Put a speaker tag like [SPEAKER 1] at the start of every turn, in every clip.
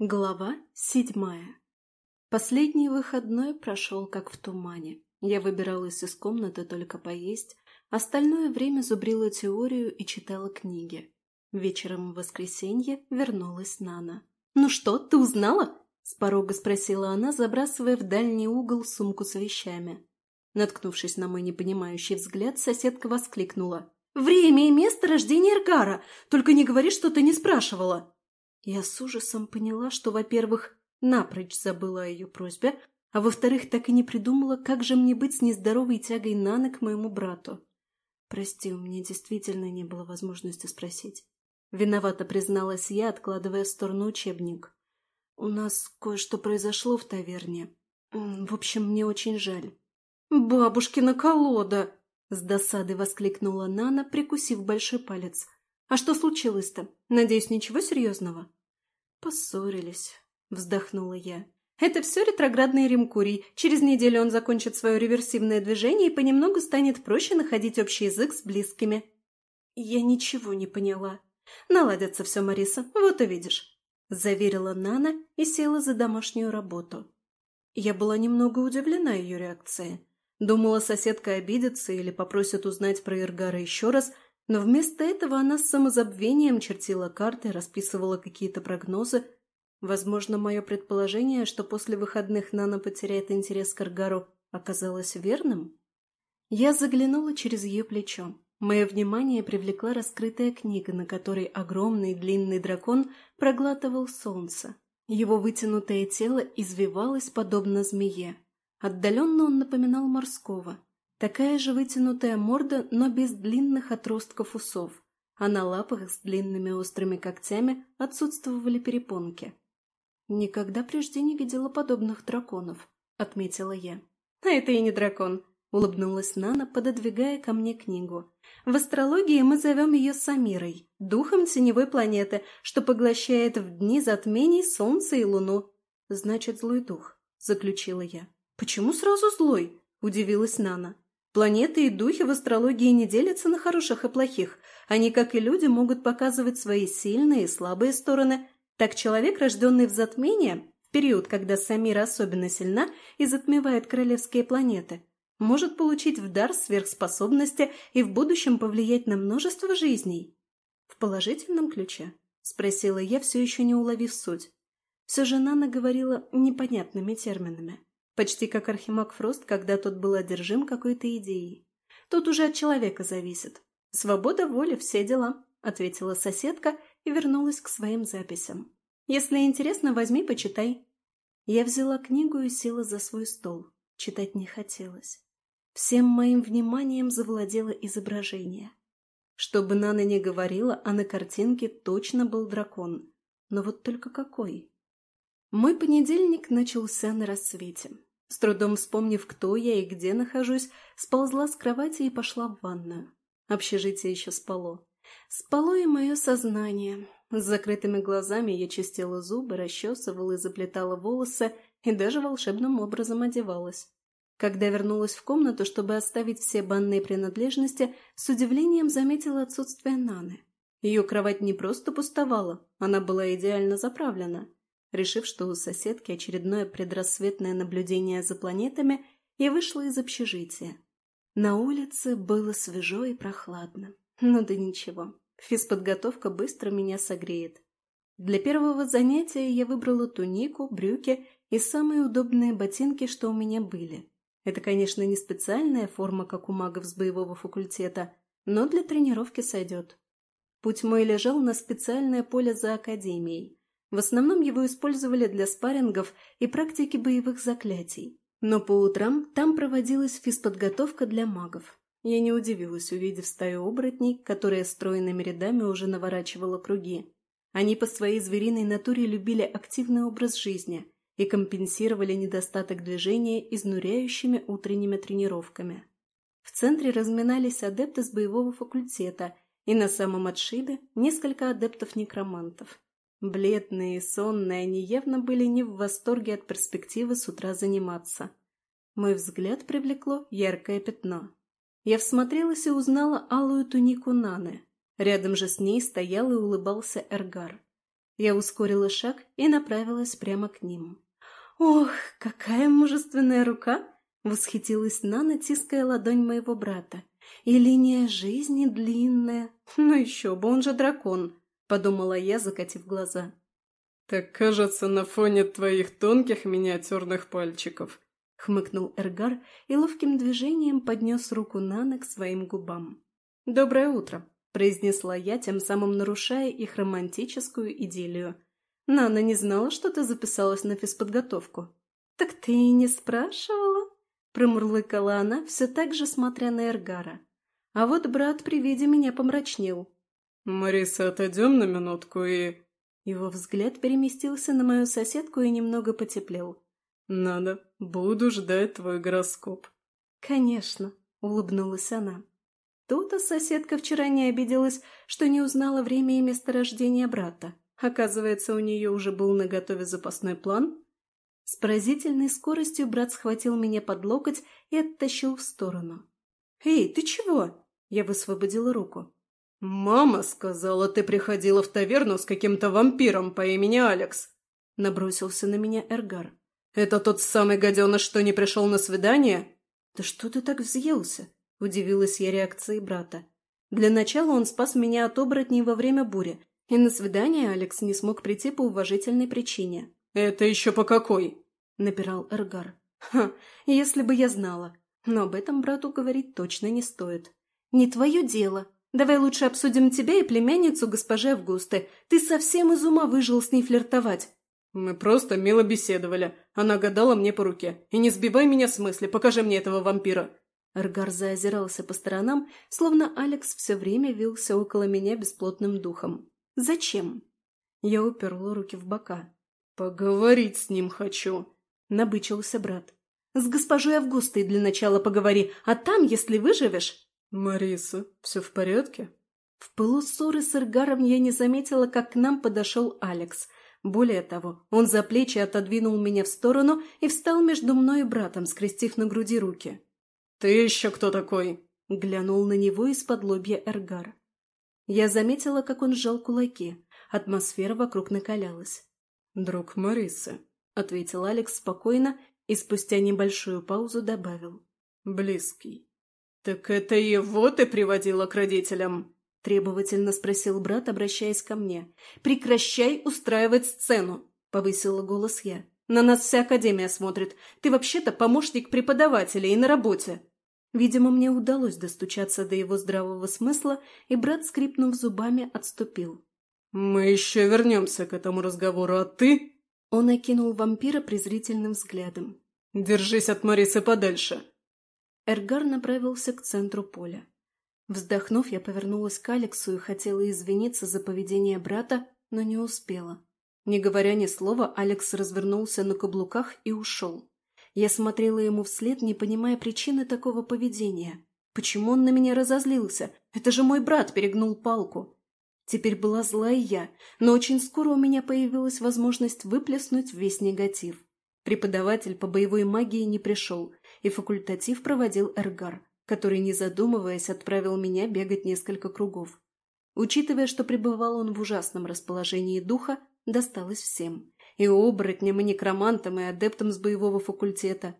[SPEAKER 1] Глава седьмая. Последний выходной прошел как в тумане. Я выбиралась из комнаты только поесть, остальное время зубрила теорию и читала книги. Вечером в воскресенье вернулась Нана. «Ну что, ты узнала?» – с порога спросила она, забрасывая в дальний угол сумку с вещами. Наткнувшись на мой непонимающий взгляд, соседка воскликнула. «Время и место рождения Эргара! Только не говори, что ты не спрашивала!» Я с ужасом поняла, что, во-первых, напрочь забыла о ее просьбе, а во-вторых, так и не придумала, как же мне быть с нездоровой тягой Наны к моему брату. Прости, у меня действительно не было возможности спросить. Виновато призналась я, откладывая в сторону учебник. У нас кое-что произошло в таверне. В общем, мне очень жаль. «Бабушкина колода!» — с досадой воскликнула Нана, прикусив большой палец. «А что случилось-то? Надеюсь, ничего серьезного?» «Поссорились», — вздохнула я. «Это все ретроградный Римкурий. Через неделю он закончит свое реверсивное движение и понемногу станет проще находить общий язык с близкими». Я ничего не поняла. «Наладится все, Мариса, вот увидишь», — заверила Нана и села за домашнюю работу. Я была немного удивлена ее реакцией. Думала, соседка обидится или попросит узнать про Иргара еще раз — но вместо этого она с самозабвением чертила карты, расписывала какие-то прогнозы. Возможно, мое предположение, что после выходных Нана потеряет интерес к Аргару, оказалось верным? Я заглянула через ее плечо. Мое внимание привлекла раскрытая книга, на которой огромный длинный дракон проглатывал солнце. Его вытянутое тело извивалось подобно змее. Отдаленно он напоминал морского, Такая же вытянутая морда, но без длинных отростков усов, а на лапах с длинными острыми когтями отсутствовали перепонки. «Никогда прежде не видела подобных драконов», — отметила я. «А это и не дракон», — улыбнулась Нана, пододвигая ко мне книгу. «В астрологии мы зовем ее Самирой, духом теневой планеты, что поглощает в дни затмений Солнце и Луну». «Значит, злой дух», — заключила я. «Почему сразу злой?» — удивилась Нана. Планеты и духи в астрологии не делятся на хороших и плохих. Они, как и люди, могут показывать свои сильные и слабые стороны. Так человек, рожденный в затмении, в период, когда Самира особенно сильна и затмевает королевские планеты, может получить в дар сверхспособности и в будущем повлиять на множество жизней. В положительном ключе? Спросила я, все еще не уловив суть. Все же Нана говорила непонятными терминами. Почти как Архимаг Фрост, когда тот был одержим какой-то идеей. Тут уже от человека зависит. Свобода воли, все дела, ответила соседка и вернулась к своим записям. Если интересно, возьми, почитай. Я взяла книгу и села за свой стол. Читать не хотелось. Всем моим вниманием завладело изображение. Что бы Нана ни говорила, а на картинке точно был дракон. Но вот только какой? Мой понедельник начался на рассвете. С трудом вспомнив, кто я и где нахожусь, сползла с кровати и пошла в ванную. Общежитие еще спало. Спало и мое сознание. С закрытыми глазами я чистила зубы, расчесывала и заплетала волосы, и даже волшебным образом одевалась. Когда вернулась в комнату, чтобы оставить все банные принадлежности, с удивлением заметила отсутствие Наны. Ее кровать не просто пустовала, она была идеально заправлена. Решив, что у соседки очередное предрассветное наблюдение за планетами, я вышла из общежития. На улице было свежо и прохладно. Ну да ничего, физподготовка быстро меня согреет. Для первого занятия я выбрала тунику, брюки и самые удобные ботинки, что у меня были. Это, конечно, не специальная форма, как у магов с боевого факультета, но для тренировки сойдет. Путь мой лежал на специальное поле за академией. В основном его использовали для спаррингов и практики боевых заклятий. Но по утрам там проводилась физподготовка для магов. Я не удивилась, увидев стаю оборотней, которая стройными рядами уже наворачивала круги. Они по своей звериной натуре любили активный образ жизни и компенсировали недостаток движения изнуряющими утренними тренировками. В центре разминались адепты с боевого факультета и на самом отшибе несколько адептов-некромантов. Бледные и сонные, они явно были не в восторге от перспективы с утра заниматься. Мой взгляд привлекло яркое пятно. Я всмотрелась и узнала алую тунику Наны. Рядом же с ней стоял и улыбался Эргар. Я ускорила шаг и направилась прямо к ним. «Ох, какая мужественная рука!» — восхитилась Нана, тиская ладонь моего брата. «И линия жизни длинная. Ну еще бы, он же дракон!» — подумала я, закатив глаза.
[SPEAKER 2] «Так кажется, на фоне твоих тонких миниатюрных пальчиков», — хмыкнул
[SPEAKER 1] Эргар и ловким движением поднес руку Наны к своим губам. «Доброе утро», — произнесла я, тем самым нарушая их романтическую идиллию. Нана не знала, что ты записалась на физподготовку. Так ты и не спрашивала? Промурлыкала она, все так же смотря на Эргара. А вот брат при виде меня помрачнел.
[SPEAKER 2] «Мариса, отойдем на минутку и...»
[SPEAKER 1] Его взгляд переместился на мою соседку и немного потеплел.
[SPEAKER 2] «Надо. Буду ждать твой гороскоп».
[SPEAKER 1] «Конечно», — улыбнулась она. Тут-то соседка вчера не обиделась, что не узнала время и место рождения брата. Оказывается, у нее уже был наготове запасной план. С поразительной скоростью брат схватил меня под локоть и оттащил в сторону. «Эй, ты чего?» Я высвободила руку.
[SPEAKER 2] «Мама сказала, ты приходила в таверну с каким-то вампиром по имени Алекс», — набросился на меня Эргар. «Это тот самый гаденыш, что не пришел на свидание?»
[SPEAKER 1] «Да что ты так взъелся?» — удивилась я реакцией брата. «Для начала он спас меня от оборотней во время бури, и на свидание Алекс не смог прийти по уважительной причине.
[SPEAKER 2] «Это еще по какой?»
[SPEAKER 1] – напирал Эргар. «Ха, если бы я знала. Но об этом брату говорить точно не стоит. Не твое дело. Давай лучше обсудим тебя и племянницу госпожи Августы. Ты совсем из ума выжил с ней флиртовать».
[SPEAKER 2] «Мы просто мило беседовали. Она гадала мне по руке. И не сбивай меня с мысли, покажи мне этого вампира».
[SPEAKER 1] Эргар заозирался по сторонам, словно Алекс все время вился около меня бесплотным духом. «Зачем?» Я уперла руки в бока.
[SPEAKER 2] «Поговорить с ним хочу», —
[SPEAKER 1] набычился брат. «С госпожой Августой для начала поговори, а там, если выживешь...»
[SPEAKER 2] «Мариса, все в порядке?»
[SPEAKER 1] В пылу ссоры с Иргаром я не заметила, как к нам подошел Алекс. Более того, он за плечи отодвинул меня в сторону и встал между мной и братом, скрестив на груди руки.
[SPEAKER 2] «Ты еще кто такой?»
[SPEAKER 1] — глянул на него из-под лобья Эргар. Я заметила, как он сжал кулаки. Атмосфера вокруг накалялась.
[SPEAKER 2] «Друг Марисы», —
[SPEAKER 1] ответил Алекс спокойно и спустя небольшую паузу добавил.
[SPEAKER 2] «Близкий». «Так это его ты приводила к родителям?»
[SPEAKER 1] — требовательно спросил брат, обращаясь ко мне. «Прекращай устраивать сцену!» — повысила голос я. «На нас вся академия смотрит. Ты вообще-то помощник преподавателя и на работе. Видимо, мне удалось достучаться до его здравого смысла, и брат, скрипнув зубами, отступил.
[SPEAKER 2] «Мы еще вернемся к этому разговору, а ты...»
[SPEAKER 1] Он окинул вампира презрительным взглядом.
[SPEAKER 2] «Держись от Марисы подальше!»
[SPEAKER 1] Эргар направился к центру поля. Вздохнув, я повернулась к Алексу и хотела извиниться за поведение брата, но не успела. Не говоря ни слова, Алекс развернулся на каблуках и ушел. Я смотрела ему вслед, не понимая причины такого поведения. Почему он на меня разозлился? Это же мой брат перегнул палку. Теперь была злая я, но очень скоро у меня появилась возможность выплеснуть весь негатив. Преподаватель по боевой магии не пришел, и факультатив проводил Эргар, который, не задумываясь, отправил меня бегать несколько кругов. Учитывая, что пребывал он в ужасном расположении духа, досталось всем и оборотням, и некромантам, и адептам с боевого факультета.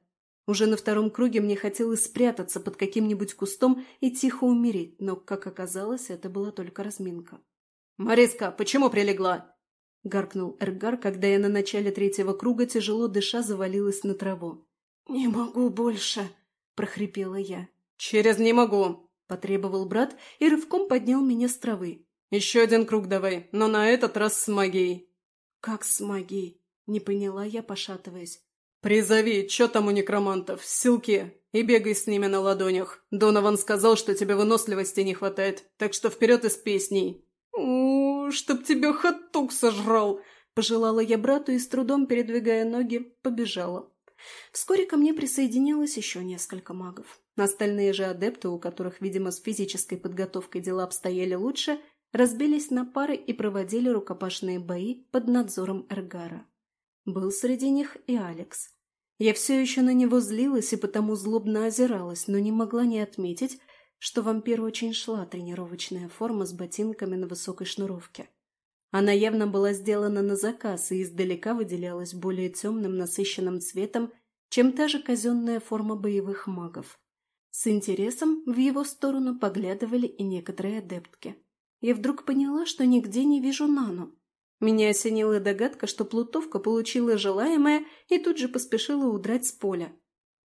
[SPEAKER 1] Уже на втором круге мне хотелось спрятаться под каким-нибудь кустом и тихо умереть, но, как оказалось, это была только разминка.
[SPEAKER 2] «Мариска, почему прилегла?»
[SPEAKER 1] — гаркнул Эргар, когда я на начале третьего круга, тяжело дыша, завалилась на траву. «Не могу больше!» — прохрипела я.
[SPEAKER 2] «Через не могу!»
[SPEAKER 1] — потребовал брат и рывком поднял меня с травы.
[SPEAKER 2] «Еще один круг давай, но на этот раз с магией!»
[SPEAKER 1] «Как с магией?» — не поняла я, пошатываясь.
[SPEAKER 2] «Призови, что там у некромантов, силки, и бегай с ними на ладонях. Донован сказал, что тебе выносливости не хватает, так что вперед из песней». «У, чтоб тебя хаттук сожрал!»
[SPEAKER 1] Пожелала я брату и с трудом, передвигая ноги, побежала. Вскоре ко мне присоединилось еще несколько магов. Остальные же адепты, у которых, видимо, с физической подготовкой дела обстояли лучше, разбились на пары и проводили рукопашные бои под надзором Эргара. Был среди них и Алекс. Я все еще на него злилась и потому злобно озиралась, но не могла не отметить, что вампиру очень шла тренировочная форма с ботинками на высокой шнуровке. Она явно была сделана на заказ и издалека выделялась более темным насыщенным цветом, чем та же казенная форма боевых магов. С интересом в его сторону поглядывали и некоторые адептки. Я вдруг поняла, что нигде не вижу Нану. Меня осенила догадка, что плутовка получила желаемое и тут же поспешила удрать с поля.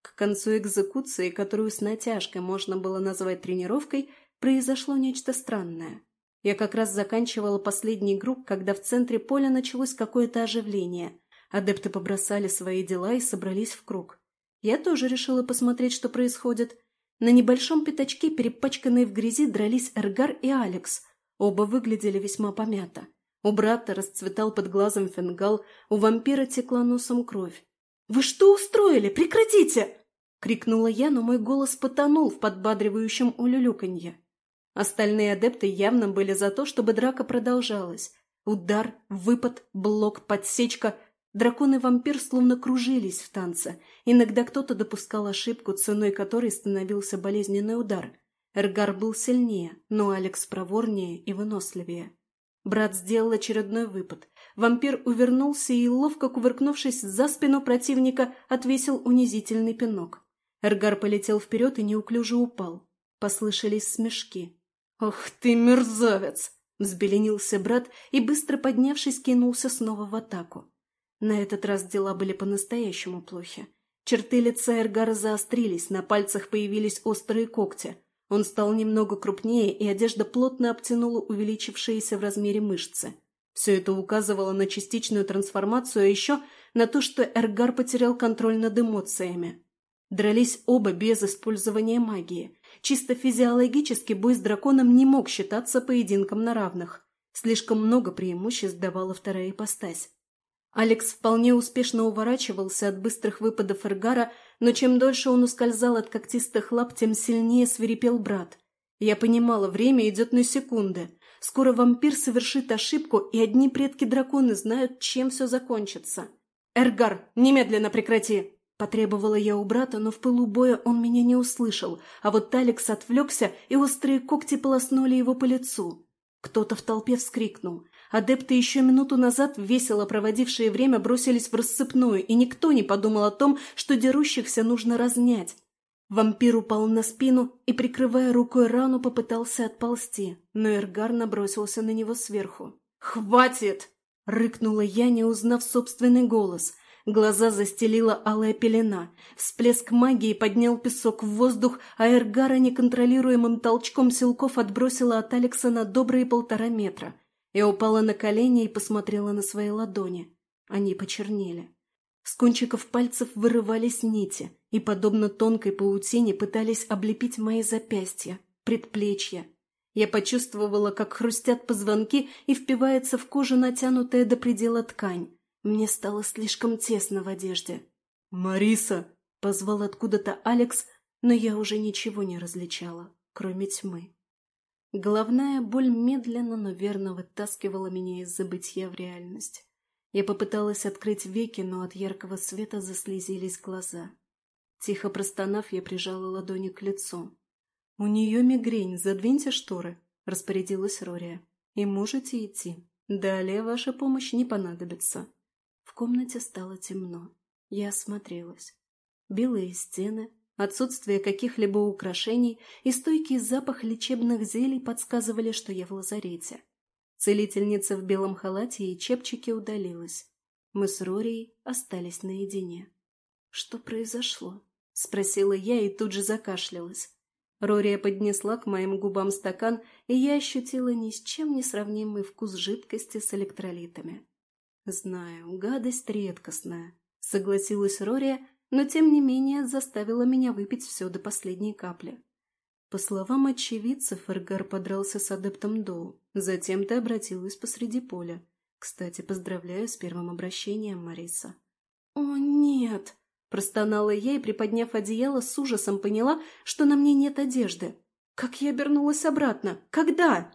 [SPEAKER 1] К концу экзекуции, которую с натяжкой можно было назвать тренировкой, произошло нечто странное. Я как раз заканчивала последний круг, когда в центре поля началось какое-то оживление. Адепты побросали свои дела и собрались в круг. Я тоже решила посмотреть, что происходит. На небольшом пятачке, перепачканные в грязи, дрались Эргар и Алекс. Оба выглядели весьма помято. У брата расцветал под глазом фингал, у вампира текла носом кровь. «Вы что устроили? Прекратите!» — крикнула я, но мой голос потонул в подбадривающем улюлюканье. Остальные адепты явно были за то, чтобы драка продолжалась. Удар, выпад, блок, подсечка. Дракон и вампир словно кружились в танце. Иногда кто-то допускал ошибку, ценой которой становился болезненный удар. Эргар был сильнее, но Алекс проворнее и выносливее. Брат сделал очередной выпад. Вампир увернулся и, ловко кувыркнувшись за спину противника, отвесил унизительный пинок. Эргар полетел вперед и неуклюже упал. Послышались смешки. «Ох ты, мерзавец!» — взбеленился брат и, быстро поднявшись, кинулся снова в атаку. На этот раз дела были по-настоящему плохи. Черты лица Эргара заострились, на пальцах появились острые когти — он стал немного крупнее, и одежда плотно обтянула увеличившиеся в размере мышцы. Все это указывало на частичную трансформацию, а еще на то, что Эргар потерял контроль над эмоциями. Дрались оба без использования магии. Чисто физиологически бой с драконом не мог считаться поединком на равных. Слишком много преимуществ давала вторая ипостась. Алекс вполне успешно уворачивался от быстрых выпадов Эргара, но чем дольше он ускользал от когтистых лап, тем сильнее свирепел брат. Я понимала, время идет на секунды. Скоро вампир совершит ошибку, и одни предки-драконы знают, чем все закончится. «Эргар, немедленно прекрати!» Потребовала я у брата, но в пылу боя он меня не услышал, а вот Алекс отвлекся, и острые когти полоснули его по лицу. Кто-то в толпе вскрикнул. Адепты еще минуту назад, весело проводившие время, бросились в рассыпную, и никто не подумал о том, что дерущихся нужно разнять. Вампир упал на спину и, прикрывая рукой рану, попытался отползти, но Эргар набросился на него сверху. «Хватит!» — рыкнула я, не узнав собственный голос. Глаза застелила алая пелена. Всплеск магии поднял песок в воздух, а Эргара неконтролируемым толчком силков отбросила от Алекса на добрые полтора метра. Я упала на колени и посмотрела на свои ладони. Они почернели. С кончиков пальцев вырывались нити и, подобно тонкой паутине, пытались облепить мои запястья, предплечья. Я почувствовала, как хрустят позвонки и впивается в кожу натянутая до предела ткань. Мне стало слишком тесно в одежде.
[SPEAKER 2] «Мариса!»
[SPEAKER 1] — позвал откуда-то Алекс, но я уже ничего не различала, кроме тьмы. Головная боль медленно, но верно вытаскивала меня из забытья в реальность. Я попыталась открыть веки, но от яркого света заслезились глаза. Тихо простонав, я прижала ладони к лицу. «У нее мигрень, задвиньте шторы», — распорядилась Рория. «И можете идти. Далее ваша помощь не понадобится». В комнате стало темно. Я осмотрелась. Белые стены, Отсутствие каких-либо украшений и стойкий запах лечебных зелий подсказывали, что я в лазарете. Целительница в белом халате и чепчике удалилась. Мы с Рорией остались наедине. «Что произошло?» — спросила я и тут же закашлялась. Рория поднесла к моим губам стакан, и я ощутила ни с чем не сравнимый вкус жидкости с электролитами. «Знаю, гадость редкостная», — согласилась Рория, но тем не менее заставила меня выпить все до последней капли. По словам очевидцев, Эргар подрался с адептом Доу. Затем ты обратилась посреди поля. Кстати, поздравляю с первым обращением, Мариса. «О, нет!» – простонала я и, приподняв одеяло, с ужасом поняла, что на мне нет одежды. «Как я обернулась обратно? Когда?»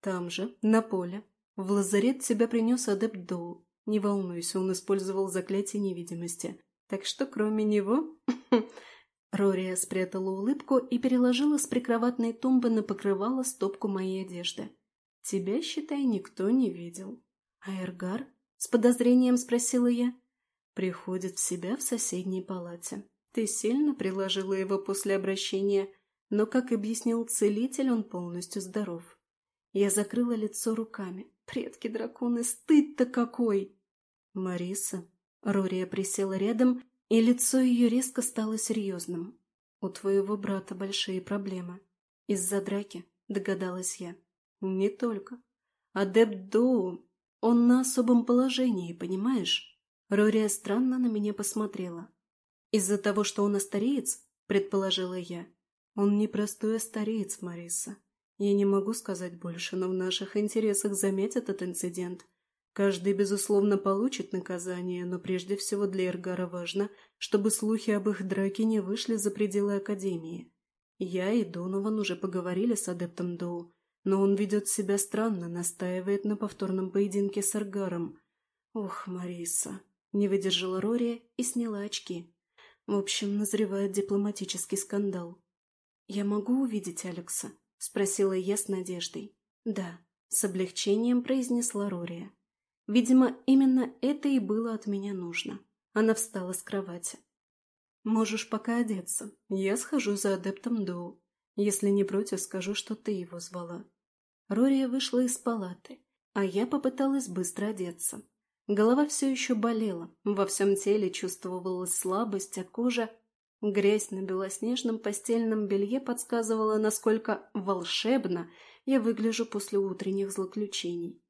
[SPEAKER 1] «Там же, на поле. В лазарет тебя принес адепт Доу. Не волнуйся, он использовал заклятие невидимости. Так что кроме него... Рория спрятала улыбку и переложила с прикроватной тумбы на покрывало стопку моей одежды. Тебя, считай, никто не видел. А Эргар? С подозрением спросила я. Приходит в себя в соседней палате. Ты сильно приложила его после обращения, но, как объяснил целитель, он полностью здоров. Я закрыла лицо руками. Предки драконы, стыд-то какой! Мариса. Рория присела рядом, и лицо ее резко стало серьезным. У твоего брата большие проблемы. Из-за драки, догадалась я. Не только. Адепт Доу, он на особом положении, понимаешь? Рория странно на меня посмотрела. Из-за того, что он остареец, предположила я. Он не простой остареец, Мариса. Я не могу сказать больше, но в наших интересах заметь этот инцидент. Каждый, безусловно, получит наказание, но прежде всего для Эргара важно, чтобы слухи об их драке не вышли за пределы Академии. Я и Донован уже поговорили с адептом Доу, но он ведет себя странно, настаивает на повторном поединке с Эргаром. Ох, Мариса. Не выдержала Рори и сняла очки. В общем, назревает дипломатический скандал. «Я могу увидеть Алекса?» — спросила я с надеждой. «Да», — с облегчением произнесла Рория. Видимо, именно это и было от меня нужно. Она встала с кровати. «Можешь пока одеться. Я схожу за адептом Доу. Если не против, скажу, что ты его звала». Рория вышла из палаты, а я попыталась быстро одеться. Голова все еще болела, во всем теле чувствовалась слабость, а кожа... Грязь на белоснежном постельном белье подсказывала, насколько волшебно я выгляжу после утренних злоключений.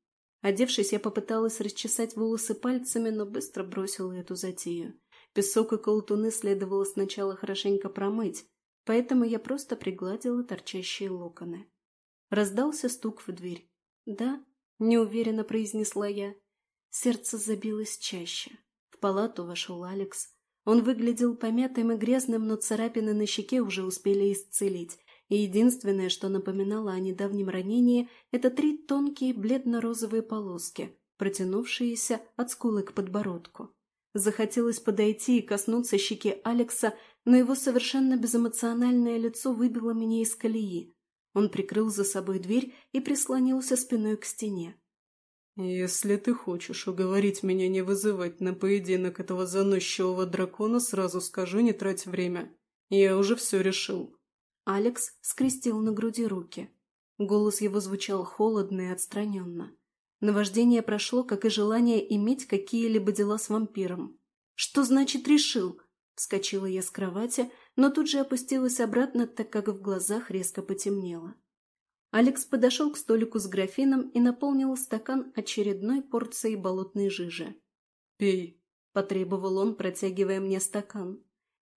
[SPEAKER 1] Одевшись, я попыталась расчесать волосы пальцами, но быстро бросила эту затею. Песок и колтуны следовало сначала хорошенько промыть, поэтому я просто пригладила торчащие локоны. Раздался стук в дверь. «Да», — неуверенно произнесла я. Сердце забилось чаще. В палату вошел Алекс. Он выглядел помятым и грязным, но царапины на щеке уже успели исцелить, и единственное, что напоминало о недавнем ранении, это три тонкие бледно-розовые полоски, протянувшиеся от скулы к подбородку. Захотелось подойти и коснуться щеки Алекса, но его совершенно безэмоциональное лицо выбило меня из колеи. Он прикрыл за собой дверь и прислонился спиной к стене.
[SPEAKER 2] «Если ты хочешь уговорить меня не вызывать на поединок этого заносчивого дракона, сразу скажу, не трать время. Я уже все решил».
[SPEAKER 1] Алекс скрестил на груди руки. Голос его звучал холодно и отстраненно. Наваждение прошло, как и желание иметь какие-либо дела с вампиром. «Что значит решил?» Вскочила я с кровати, но тут же опустилась обратно, так как в глазах резко потемнело. Алекс подошел к столику с графином и наполнил стакан очередной порцией болотной жижи.
[SPEAKER 2] «Пей», –
[SPEAKER 1] потребовал он, протягивая мне стакан.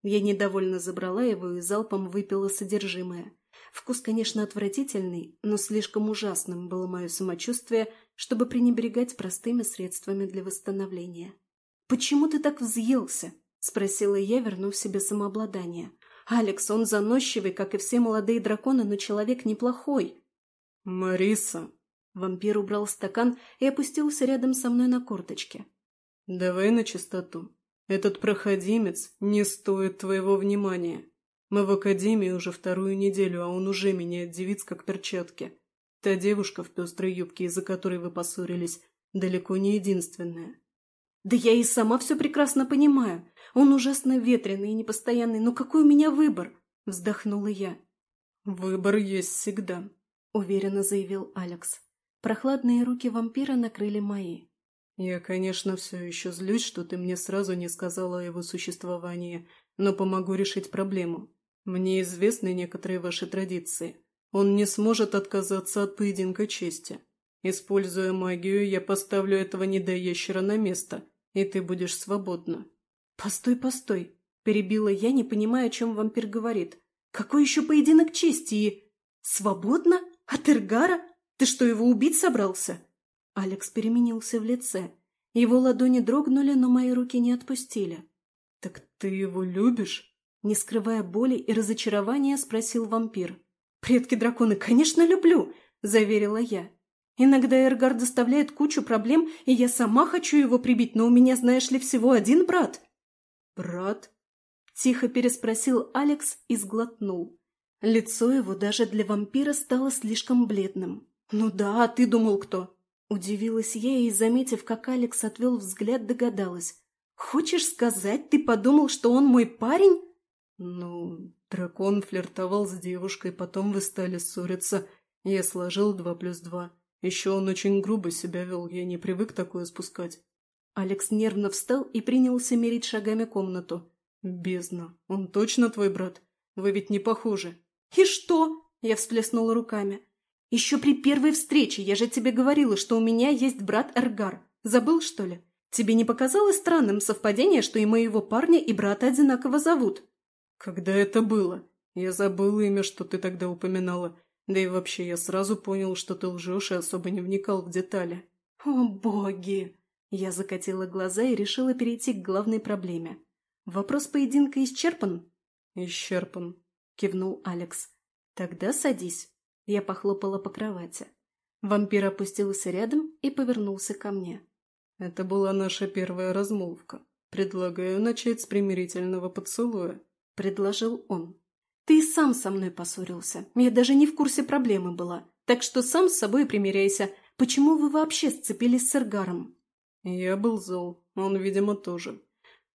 [SPEAKER 1] Я недовольно забрала его и залпом выпила содержимое. Вкус, конечно, отвратительный, но слишком ужасным было мое самочувствие, чтобы пренебрегать простыми средствами для восстановления. «Почему ты так взъелся?» – спросила я, вернув себе самообладание. «Алекс, он заносчивый, как и все молодые драконы, но человек неплохой.
[SPEAKER 2] «Мариса!»
[SPEAKER 1] Вампир убрал стакан и опустился рядом со мной на корточке.
[SPEAKER 2] «Давай на чистоту. Этот проходимец не стоит твоего внимания. Мы в академии уже вторую неделю, а он уже меняет девиц как перчатки. Та девушка в пестрой юбке, из-за которой вы поссорились, далеко не единственная».
[SPEAKER 1] «Да я и сама все прекрасно понимаю. Он ужасно ветреный и непостоянный, но какой у меня выбор?» – вздохнула я.
[SPEAKER 2] «Выбор есть всегда», –
[SPEAKER 1] уверенно заявил Алекс. Прохладные руки вампира накрыли мои.
[SPEAKER 2] «Я, конечно, все еще злюсь, что ты мне сразу не сказала о его существовании, но помогу решить проблему. Мне известны некоторые ваши традиции. Он не сможет отказаться от поединка чести. Используя магию, я поставлю этого недоящера на место, и ты будешь свободна».
[SPEAKER 1] «Постой, постой!» – перебила я, не понимая, о чем вампир говорит. «Какой еще поединок чести и...» «Свободно?» «От Эргара? Ты что, его убить собрался?» Алекс переменился в лице. Его ладони дрогнули, но мои руки не отпустили.
[SPEAKER 2] «Так ты его любишь?»
[SPEAKER 1] Не скрывая боли и разочарования, спросил вампир. «Предки драконы, конечно, люблю!» – заверила я. «Иногда Эргар доставляет кучу проблем, и я сама хочу его прибить, но у меня, знаешь ли, всего один брат».
[SPEAKER 2] «Брат?»
[SPEAKER 1] – тихо переспросил Алекс и сглотнул. Лицо его даже для вампира стало слишком бледным. «Ну да, а ты думал кто?» Удивилась я и, заметив, как Алекс отвел взгляд, догадалась. «Хочешь сказать, ты подумал, что он мой парень?»
[SPEAKER 2] «Ну, дракон флиртовал с девушкой, потом вы стали ссориться. Я сложил два плюс два. Еще он очень грубо себя вел, я не привык такое спускать».
[SPEAKER 1] Алекс нервно встал и принялся мерить шагами комнату.
[SPEAKER 2] «Бездна, он точно твой брат? Вы ведь не похожи».
[SPEAKER 1] «И что?» – я всплеснула руками. «Еще при первой встрече я же тебе говорила, что у меня есть брат Эргар. Забыл, что ли? Тебе не показалось странным совпадение, что и моего парня, и брата одинаково зовут?»
[SPEAKER 2] «Когда это было? Я забыл имя, что ты тогда упоминала. Да и вообще, я сразу понял, что ты лжешь и особо не вникал в детали».
[SPEAKER 1] «О, боги!» Я закатила глаза и решила перейти к главной проблеме. «Вопрос поединка исчерпан?»
[SPEAKER 2] «Исчерпан», —
[SPEAKER 1] кивнул Алекс. «Тогда садись». Я похлопала по кровати. Вампир опустился рядом и повернулся ко мне.
[SPEAKER 2] «Это была наша первая размолвка. Предлагаю начать с примирительного поцелуя», —
[SPEAKER 1] предложил он. «Ты сам со мной поссорился. Я даже не в курсе проблемы была. Так что сам с собой примиряйся. Почему вы вообще сцепились с Эргаром?»
[SPEAKER 2] Я был зол. Он, видимо, тоже.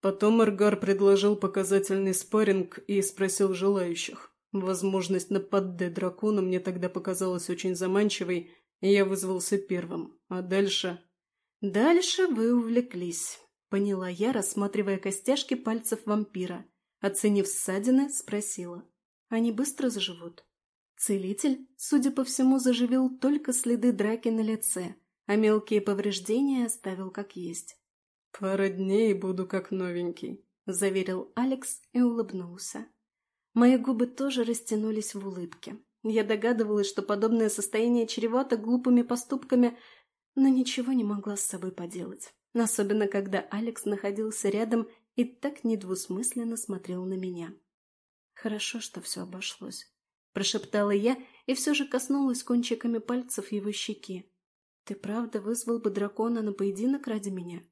[SPEAKER 2] Потом Эргар предложил показательный спарринг и спросил желающих. Возможность нападать дракона мне тогда показалась очень заманчивой, и я вызвался первым. А дальше...
[SPEAKER 1] Дальше вы увлеклись, поняла я, рассматривая костяшки пальцев вампира. Оценив ссадины, спросила. Они быстро заживут? Целитель, судя по всему, заживил только следы драки на лице, а мелкие повреждения оставил как есть.
[SPEAKER 2] «Пара дней буду как новенький», —
[SPEAKER 1] заверил Алекс и улыбнулся. Мои губы тоже растянулись в улыбке. Я догадывалась, что подобное состояние чревато глупыми поступками, но ничего не могла с собой поделать. Особенно, когда Алекс находился рядом и так недвусмысленно смотрел на меня. «Хорошо, что все обошлось», — прошептала я и все же коснулась кончиками пальцев его щеки. «Ты правда вызвал бы дракона на поединок ради меня?»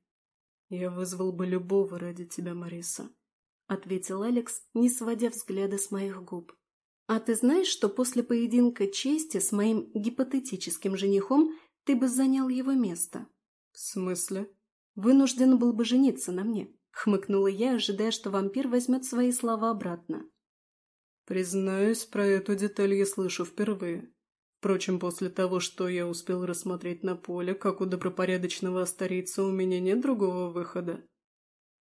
[SPEAKER 2] «Я вызвал бы любого ради тебя, Мариса», —
[SPEAKER 1] ответил Алекс, не сводя взгляда с моих губ. «А ты знаешь, что после поединка чести с моим гипотетическим женихом ты бы занял его место?»
[SPEAKER 2] «В смысле?»
[SPEAKER 1] «Вынужден был бы жениться на мне», — хмыкнула я, ожидая, что вампир возьмет свои слова обратно.
[SPEAKER 2] «Признаюсь, про эту деталь я слышу впервые. Впрочем, после того, что я успел рассмотреть на поле, как у добропорядочного старица, у меня нет другого выхода.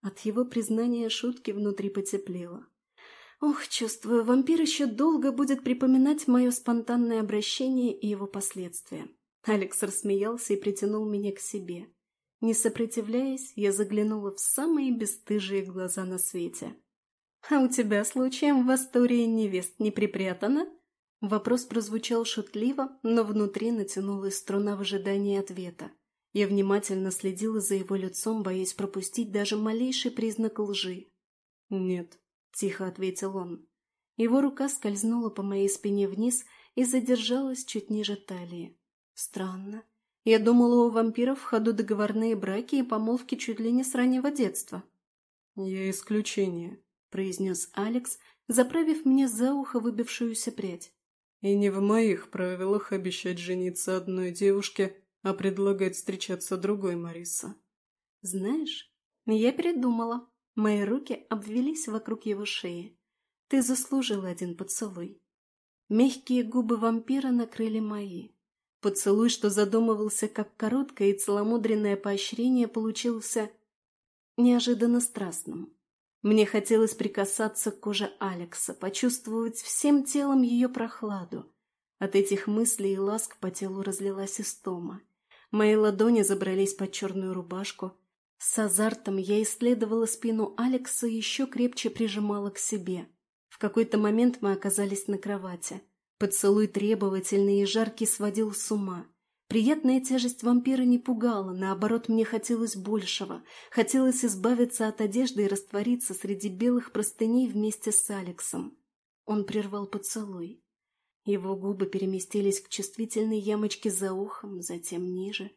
[SPEAKER 1] От его признания шутки внутри потеплело. Ох, чувствую, вампир еще долго будет припоминать мое спонтанное обращение и его последствия. Алекс рассмеялся и притянул меня к себе. Не сопротивляясь, я заглянула в самые бесстыжие глаза на свете. «А у тебя случаем в Астории невест не припрятано?» Вопрос прозвучал шутливо, но внутри натянулась струна в ожидании ответа. Я внимательно следила за его лицом, боясь пропустить даже малейший признак лжи.
[SPEAKER 2] «Нет», —
[SPEAKER 1] тихо ответил он. Его рука скользнула по моей спине вниз и задержалась чуть ниже талии. Странно. Я думала, у вампиров в ходу договорные браки и помолвки чуть ли не с раннего детства.
[SPEAKER 2] «Я исключение», — произнес
[SPEAKER 1] Алекс, заправив мне за ухо выбившуюся прядь.
[SPEAKER 2] И не в моих правилах обещать жениться одной девушке, а предлагать встречаться другой Мариса.
[SPEAKER 1] Знаешь, я передумала. Мои руки обвелись вокруг его шеи. Ты заслужил один поцелуй. Мягкие губы вампира накрыли мои. Поцелуй, что задумывался как короткое и целомудренное поощрение, получился неожиданно страстным. Мне хотелось прикасаться к коже Алекса, почувствовать всем телом ее прохладу. От этих мыслей и ласк по телу разлилась истома. Мои ладони забрались под черную рубашку. С азартом я исследовала спину Алекса и еще крепче прижимала к себе. В какой-то момент мы оказались на кровати. Поцелуй требовательный и жаркий сводил с ума. Приятная тяжесть вампира не пугала, наоборот, мне хотелось большего. Хотелось избавиться от одежды и раствориться среди белых простыней вместе с Алексом. Он прервал поцелуй. Его губы переместились к чувствительной ямочке за ухом, затем ниже.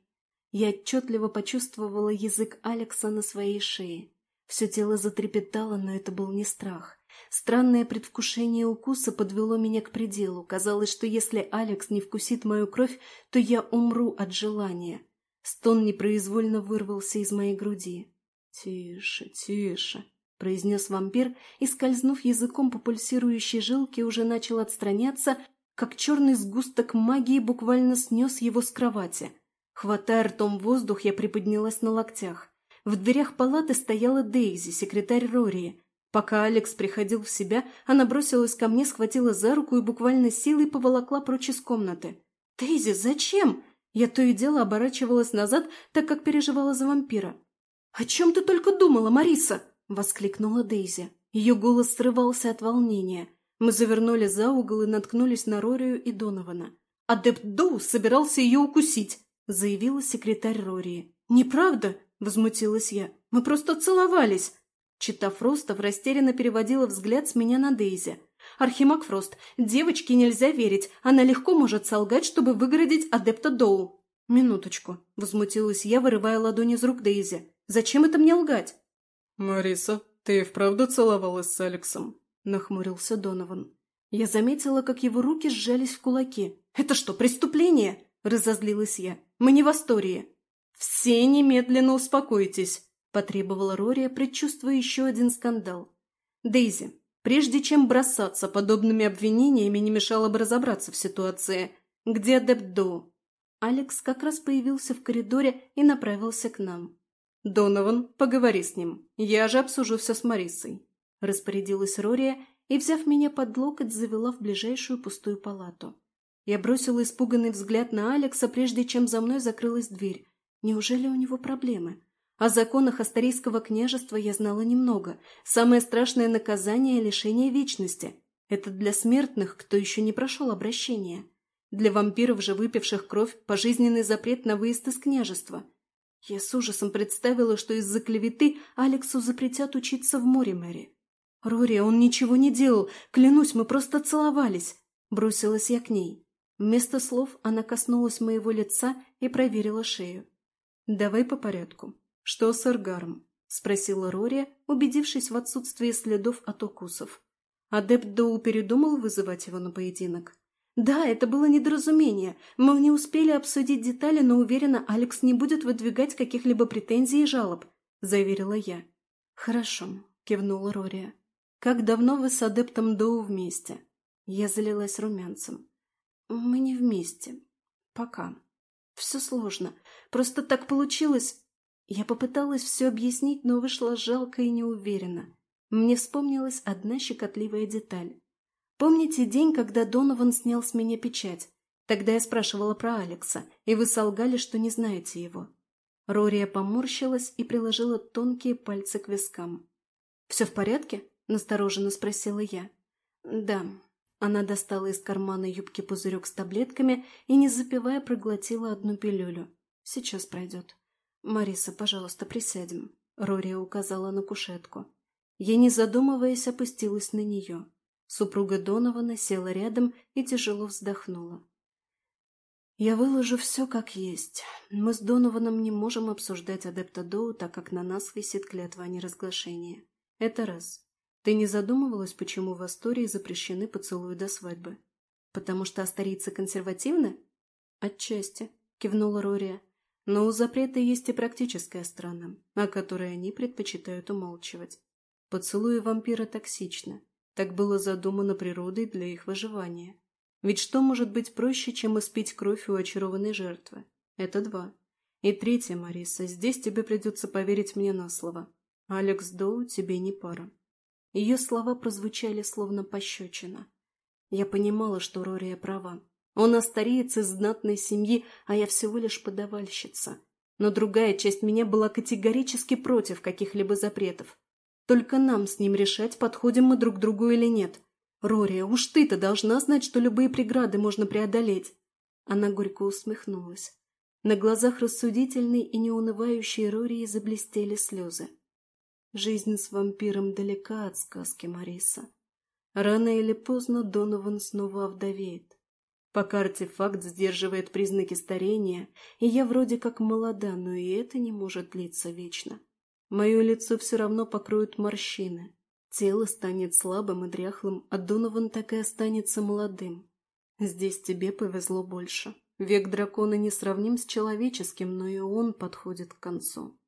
[SPEAKER 1] Я отчетливо почувствовала язык Алекса на своей шее. Все тело затрепетало, но это был не страх. Странное предвкушение укуса подвело меня к пределу. Казалось, что если Алекс не вкусит мою кровь, то я умру от желания. Стон непроизвольно вырвался из моей груди. «Тише, тише», — произнес вампир и, скользнув языком по пульсирующей жилке, уже начал отстраняться, как черный сгусток магии буквально снес его с кровати. Хватая ртом воздух, я приподнялась на локтях. В дверях палаты стояла Дейзи, секретарь Рори. Пока Алекс приходил в себя, она бросилась ко мне, схватила за руку и буквально силой поволокла прочь из комнаты. «Дейзи, зачем?» Я то и дело оборачивалась назад, так как переживала за вампира. «О чем ты только думала, Мариса?» — воскликнула Дейзи. Ее голос срывался от волнения. Мы завернули за угол и наткнулись на Рорию и Донована. «Адепт Доу собирался ее укусить», — заявила секретарь Рории. «Неправда?» — возмутилась я. «Мы просто целовались». Чита Фростов растерянно переводила взгляд с меня на Дейзи. «Архимаг Фрост, девочке нельзя верить. Она легко может солгать, чтобы выгородить адепта Доу». «Минуточку», — возмутилась я, вырывая ладони из рук Дейзи. «Зачем это мне лгать?»
[SPEAKER 2] «Мариса, ты и вправду целовалась с Алексом?» — нахмурился Донован.
[SPEAKER 1] Я заметила, как его руки сжались в кулаки. «Это что, преступление?» — разозлилась я. «Мы не в Астории». «Все немедленно успокойтесь», — потребовала Рория, предчувствуя еще один скандал. «Дейзи, прежде чем бросаться подобными обвинениями, не мешало бы разобраться в ситуации. Где адепт Доу?» Алекс как раз появился в коридоре и направился к нам. «Донован, поговори с ним. Я же обсужу все с Марисой», — распорядилась Рория и, взяв меня под локоть, завела в ближайшую пустую палату. Я бросила испуганный взгляд на Алекса, прежде чем за мной закрылась дверь. Неужели у него проблемы? О законах Астарийского княжества я знала немного. Самое страшное наказание – лишение вечности. Это для смертных, кто еще не прошел обращение. Для вампиров же, выпивших кровь, пожизненный запрет на выезд из княжества – я с ужасом представила, что из-за клеветы Алексу запретят учиться в море Мэри. «Рори, он ничего не делал. Клянусь, мы просто целовались!» Бросилась я к ней. Вместо слов она коснулась моего лица и проверила шею. «Давай по порядку. Что с Эргаром?» — спросила Рори, убедившись в отсутствии следов от укусов. Адепт Доу передумал вызывать его на поединок. «Да, это было недоразумение. Мы не успели обсудить детали, но уверена, Алекс не будет выдвигать каких-либо претензий и жалоб», — заверила я. «Хорошо», — кивнула Рория. «Как давно вы с адептом Доу вместе?» Я залилась румянцем. «Мы не вместе. Пока. Все сложно. Просто так получилось...» Я попыталась все объяснить, но вышла жалко и неуверенно. Мне вспомнилась одна щекотливая деталь. Помните день, когда Донован снял с меня печать? Тогда я спрашивала про Алекса, и вы солгали, что не знаете его. Рория поморщилась и приложила тонкие пальцы к вискам. «Все в порядке?» – настороженно спросила я. «Да». Она достала из кармана юбки пузырек с таблетками и, не запивая, проглотила одну пилюлю. «Сейчас пройдет». «Мариса, пожалуйста, присядем». Рория указала на кушетку. Я, не задумываясь, опустилась на нее. Супруга Донована села рядом и тяжело вздохнула. «Я выложу все как есть. Мы с Донованом не можем обсуждать адепта Доу, так как на нас висит клятва о неразглашении. Это раз. Ты не задумывалась, почему в Астории запрещены поцелуи до свадьбы? Потому что астарийцы консервативны? Отчасти, кивнула Рория. Но у запрета есть и практическая сторона, о которой они предпочитают умалчивать. Поцелуи вампира токсичны, так было задумано природой для их выживания. Ведь что может быть проще, чем испить кровь у очарованной жертвы? Это два. И третье, Мариса, здесь тебе придется поверить мне на слово. Алекс Доу тебе не пара. Ее слова прозвучали словно пощечина. Я понимала, что Рория права. Он остареец из знатной семьи, а я всего лишь подавальщица. Но другая часть меня была категорически против каких-либо запретов. Только нам с ним решать, подходим мы друг другу или нет. Рория, уж ты-то должна знать, что любые преграды можно преодолеть. Она горько усмехнулась. На глазах рассудительной и неунывающей Рории заблестели слезы. Жизнь с вампиром далека от сказки Мариса. Рано или поздно Донован снова овдовеет. Пока артефакт сдерживает признаки старения, и я вроде как молода, но и это не может длиться вечно. Мое лицо все равно покроют морщины. Тело станет слабым и дряхлым, а Донован так и останется молодым. Здесь тебе повезло больше. Век дракона не сравним с человеческим, но и он подходит к концу.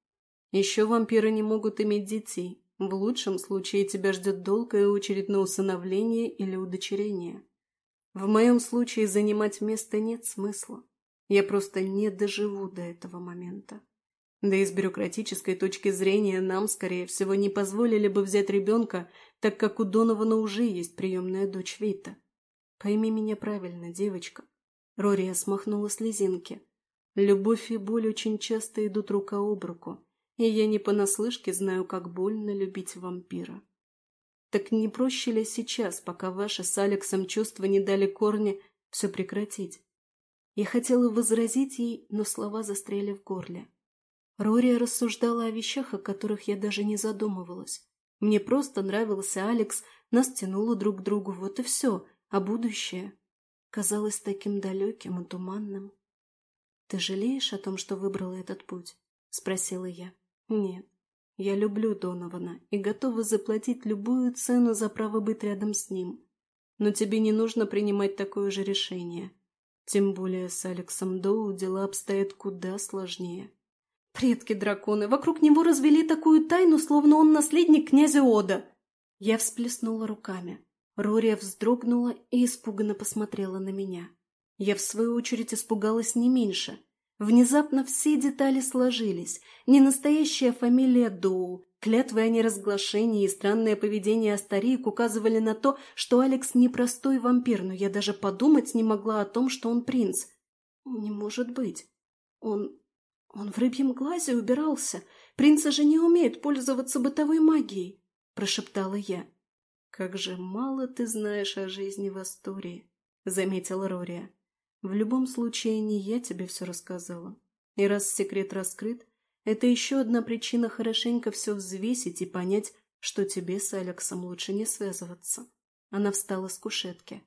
[SPEAKER 1] Еще вампиры не могут иметь детей. В лучшем случае тебя ждет долгая очередь на усыновление или удочерение. В моем случае занимать место нет смысла. Я просто не доживу до этого момента. Да и с бюрократической точки зрения нам, скорее всего, не позволили бы взять ребенка, так как у Донована уже есть приемная дочь Вита. Пойми меня правильно, девочка. Рори смахнула слезинки. Любовь и боль очень часто идут рука об руку, и я не понаслышке знаю, как больно любить вампира. Так не проще ли сейчас, пока ваши с Алексом чувства не дали корни, все прекратить? Я хотела возразить ей, но слова застряли в горле. Рори рассуждала о вещах, о которых я даже не задумывалась. Мне просто нравился Алекс, нас тянуло друг к другу, вот и все, а будущее казалось таким далеким и туманным. «Ты жалеешь о том, что выбрала этот путь?» — спросила я. «Нет, я люблю Донована и готова заплатить любую цену за право быть рядом с ним. Но тебе не нужно принимать такое же решение. Тем более с Алексом Доу дела обстоят куда сложнее. Предки драконы вокруг него развели такую тайну, словно он наследник князя Ода. Я всплеснула руками. Рория вздрогнула и испуганно посмотрела на меня. Я, в свою очередь, испугалась не меньше. Внезапно все детали сложились. Ненастоящая фамилия Доу, клятвы о неразглашении и странное поведение Астарик указывали на то, что Алекс непростой вампир, но я даже подумать не могла о том, что он принц. Не может быть. Он «Он в рыбьем глазе убирался. Принцы же не умеют пользоваться бытовой магией», – прошептала я. «Как же мало ты знаешь о жизни в Астории», – заметила Рория. «В любом случае, не я тебе все рассказала. И раз секрет раскрыт, это еще одна причина хорошенько все взвесить и понять, что тебе с Алексом лучше не связываться». Она встала с кушетки.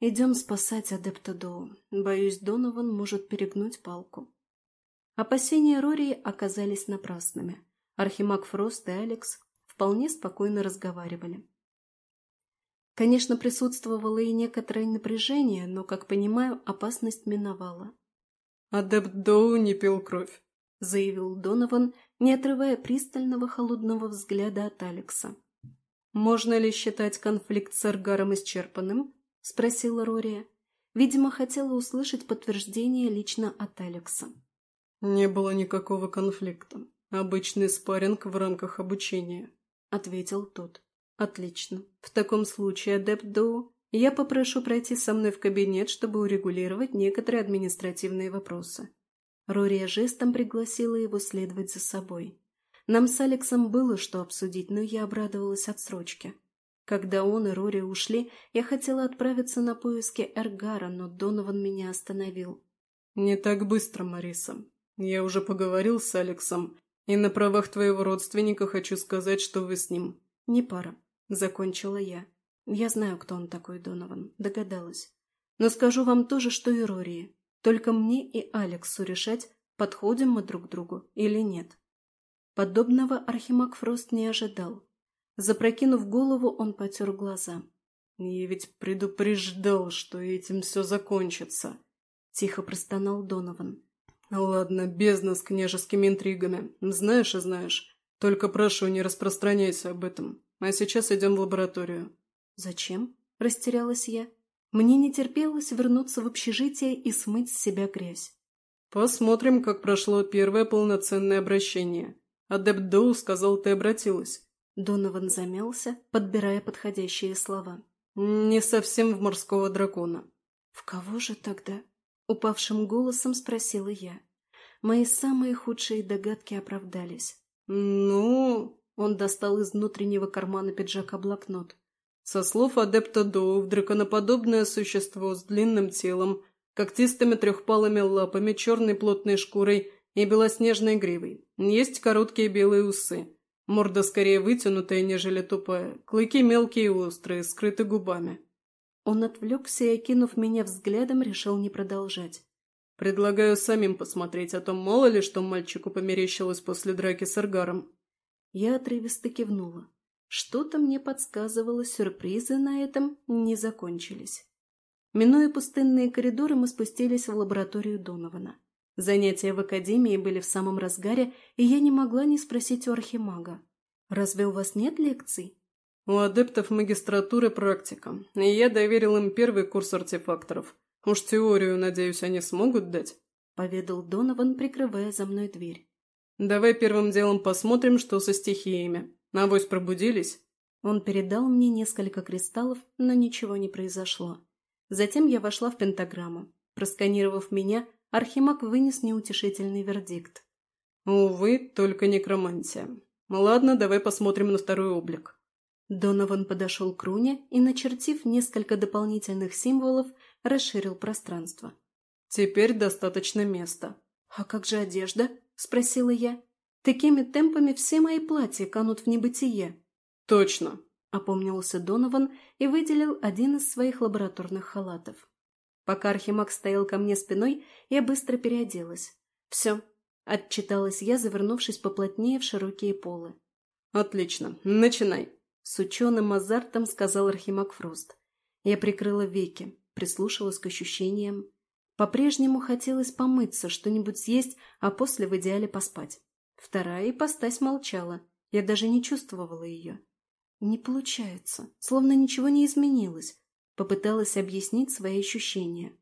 [SPEAKER 1] «Идем спасать адепта Доу. Боюсь, Донован может перегнуть палку». Опасения Рори оказались напрасными. Архимаг Фрост и Алекс вполне спокойно разговаривали. Конечно, присутствовало и некоторое напряжение, но, как понимаю, опасность миновала.
[SPEAKER 2] «Адепт Доу не пил кровь», —
[SPEAKER 1] заявил Донован, не отрывая пристального холодного взгляда от Алекса.
[SPEAKER 2] «Можно ли считать конфликт с Аргаром исчерпанным?» — спросила Рория.
[SPEAKER 1] Видимо, хотела услышать подтверждение лично от Алекса.
[SPEAKER 2] «Не было никакого конфликта. Обычный спарринг в рамках обучения», — ответил тот. «Отлично. В таком случае, адепт Доу, я попрошу пройти со мной в кабинет, чтобы урегулировать некоторые административные вопросы».
[SPEAKER 1] Рория жестом пригласила его следовать за собой. Нам с Алексом было что обсудить, но я обрадовалась отсрочке. Когда он и Рори ушли, я хотела отправиться на поиски Эргара, но Донован меня остановил.
[SPEAKER 2] «Не так быстро, Мариса. «Я уже поговорил с Алексом, и на правах твоего родственника хочу сказать, что вы с ним».
[SPEAKER 1] «Не пара», — закончила я. «Я знаю, кто он такой, Донован, догадалась. Но скажу вам тоже, что и Рории. Только мне и Алексу решать, подходим мы друг к другу или нет». Подобного Архимаг Фрост не ожидал. Запрокинув голову, он потер глаза.
[SPEAKER 2] «Я ведь предупреждал, что этим все закончится», — тихо простонал Донован. «Ладно, без нас княжескими интригами. Знаешь и знаешь. Только прошу, не распространяйся об этом. А сейчас идем в лабораторию».
[SPEAKER 1] «Зачем?» – растерялась я. Мне не терпелось вернуться в общежитие и смыть с себя грязь.
[SPEAKER 2] «Посмотрим, как прошло первое полноценное обращение. Адепт Доу сказал, ты обратилась».
[SPEAKER 1] Донован замялся, подбирая подходящие слова.
[SPEAKER 2] «Не совсем в морского дракона».
[SPEAKER 1] «В кого же тогда?» Упавшим голосом спросила я. Мои самые худшие догадки оправдались.
[SPEAKER 2] «Ну...» — он достал из внутреннего кармана пиджака блокнот. Со слов адепта Доув, драконоподобное существо с длинным телом, когтистыми трехпалыми лапами, черной плотной шкурой и белоснежной гривой. Есть короткие белые усы. Морда скорее вытянутая, нежели тупая. Клыки мелкие и острые, скрыты губами.
[SPEAKER 1] Он отвлекся и, окинув меня взглядом, решил не продолжать.
[SPEAKER 2] «Предлагаю самим посмотреть, а то мало ли что мальчику померещилось после драки с Аргаром».
[SPEAKER 1] Я отрывисто кивнула. Что-то мне подсказывало, сюрпризы на этом не закончились. Минуя пустынные коридоры, мы спустились в лабораторию Донована. Занятия в академии были в самом разгаре, и я не могла не спросить у архимага. «Разве у вас нет лекций?»
[SPEAKER 2] «У адептов магистратуры практика, и я доверил им первый курс артефакторов. Уж теорию, надеюсь, они смогут дать?»
[SPEAKER 1] — поведал Донован, прикрывая за мной дверь.
[SPEAKER 2] «Давай первым делом посмотрим, что со стихиями. Навось пробудились?»
[SPEAKER 1] Он передал мне несколько кристаллов, но ничего не произошло. Затем я вошла в пентаграмму. Просканировав меня, Архимаг вынес неутешительный вердикт.
[SPEAKER 2] «Увы, только некромантия. Ладно, давай посмотрим на второй облик».
[SPEAKER 1] Донован подошел к руне и, начертив несколько дополнительных символов, расширил пространство.
[SPEAKER 2] «Теперь достаточно места».
[SPEAKER 1] «А как же одежда?» – спросила я. «Такими темпами все мои платья канут в небытие».
[SPEAKER 2] «Точно», –
[SPEAKER 1] опомнился Донован и выделил один из своих лабораторных халатов. Пока Архимаг стоял ко мне спиной, я быстро переоделась. «Все», — отчиталась я, завернувшись поплотнее в широкие полы.
[SPEAKER 2] «Отлично, начинай», —
[SPEAKER 1] с ученым азартом сказал Архимаг Фрост. Я прикрыла веки, прислушалась к ощущениям. По-прежнему хотелось помыться, что-нибудь съесть, а после в идеале поспать. Вторая ипостась молчала, я даже не чувствовала ее. Не получается, словно ничего не изменилось. Попыталась объяснить свои ощущения.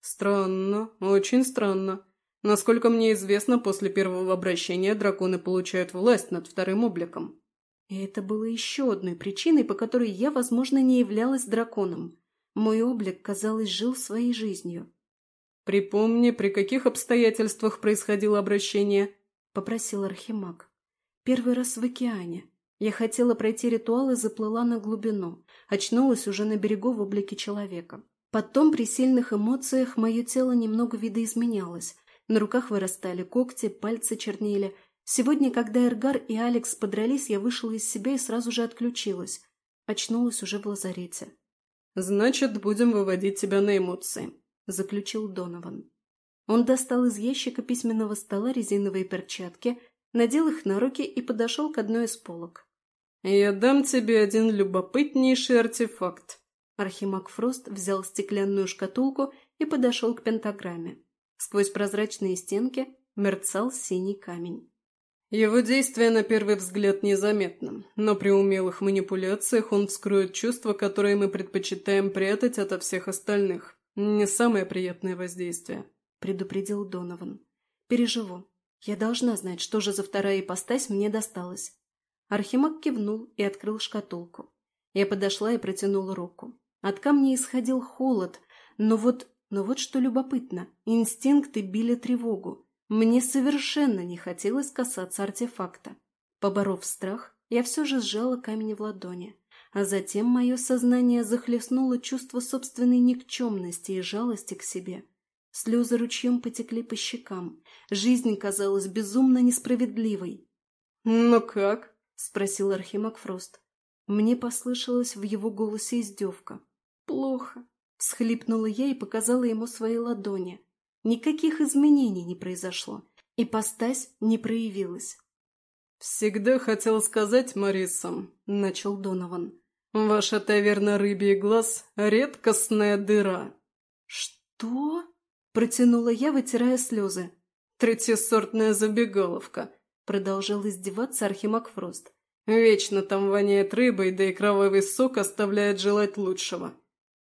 [SPEAKER 2] «Странно, очень странно. Насколько мне известно, после первого обращения драконы получают власть над вторым обликом».
[SPEAKER 1] И это было еще одной причиной, по которой я, возможно, не являлась драконом. Мой облик, казалось, жил своей жизнью.
[SPEAKER 2] «Припомни, при каких обстоятельствах происходило обращение?»
[SPEAKER 1] — попросил Архимаг. «Первый раз в океане. Я хотела пройти ритуал и заплыла на глубину. Очнулась уже на берегу в облике человека. Потом при сильных эмоциях мое тело немного видоизменялось. На руках вырастали когти, пальцы чернели. Сегодня, когда Эргар и Алекс подрались, я вышла из себя и сразу же отключилась. Очнулась уже в лазарете.
[SPEAKER 2] «Значит, будем выводить тебя на эмоции», —
[SPEAKER 1] заключил Донован. Он достал из ящика письменного стола резиновые перчатки, надел их на руки и подошел к одной из полок.
[SPEAKER 2] «Я дам тебе один любопытнейший артефакт».
[SPEAKER 1] Архимаг Фрост взял стеклянную шкатулку и подошел к пентаграмме. Сквозь прозрачные стенки мерцал синий камень.
[SPEAKER 2] Его действие на первый взгляд незаметно, но при умелых манипуляциях он вскроет чувства, которые мы предпочитаем прятать ото всех остальных. Не самое приятное воздействие, —
[SPEAKER 1] предупредил Донован. Переживу. Я должна знать, что же за вторая ипостась мне досталась. Архимаг кивнул и открыл шкатулку. Я подошла и протянула руку. От камня исходил холод, но вот, но вот что любопытно, инстинкты били тревогу. Мне совершенно не хотелось касаться артефакта. Поборов страх, я все же сжала камень в ладони, а затем мое сознание захлестнуло чувство собственной никчемности и жалости к себе. Слезы ручьем потекли по щекам. Жизнь казалась безумно несправедливой.
[SPEAKER 2] «Ну как?»
[SPEAKER 1] — спросил Архимаг Фрост. Мне послышалась в его голосе издевка. «Плохо», — всхлипнула я и показала ему свои ладони. Никаких изменений не произошло. и Ипостась не проявилась.
[SPEAKER 2] «Всегда хотел сказать, Мариса», — начал Донован. «Ваша таверна «Рыбий глаз» — редкостная дыра».
[SPEAKER 1] «Что?» — протянула я, вытирая слезы.
[SPEAKER 2] «Третьесортная забегаловка»,
[SPEAKER 1] Продолжал издеваться Архимаг Фрост.
[SPEAKER 2] «Вечно там воняет рыбой, да и кровавый сок оставляет желать лучшего».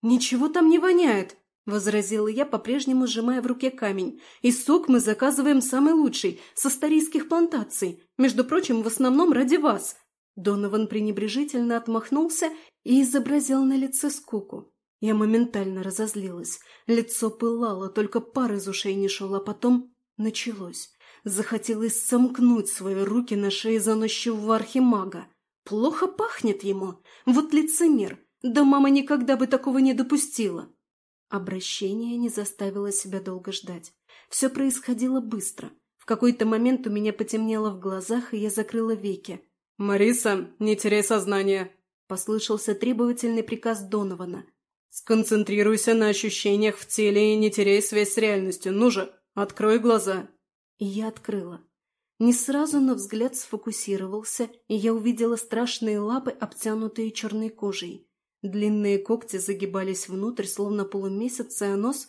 [SPEAKER 1] «Ничего там не воняет!» — возразила я, по-прежнему сжимая в руке камень. «И сок мы заказываем самый лучший, со старийских плантаций. Между прочим, в основном ради вас». Донован пренебрежительно отмахнулся и изобразил на лице скуку. Я моментально разозлилась. Лицо пылало, только пар из ушей не шел, а потом началось. Захотелось сомкнуть свои руки на шее заносчивого архимага. Плохо пахнет ему. Вот лицемер. Да мама никогда бы такого не допустила. Обращение не заставило себя долго ждать. Все происходило быстро. В какой-то момент у меня потемнело в глазах, и я закрыла веки.
[SPEAKER 2] «Мариса, не теряй сознание!»
[SPEAKER 1] – послышался требовательный приказ Донована.
[SPEAKER 2] «Сконцентрируйся на ощущениях в теле и не теряй связь с реальностью. Ну же, открой глаза!»
[SPEAKER 1] И я открыла. Не сразу, но взгляд сфокусировался, и я увидела страшные лапы, обтянутые черной кожей. Длинные когти загибались внутрь, словно полумесяц, а нос...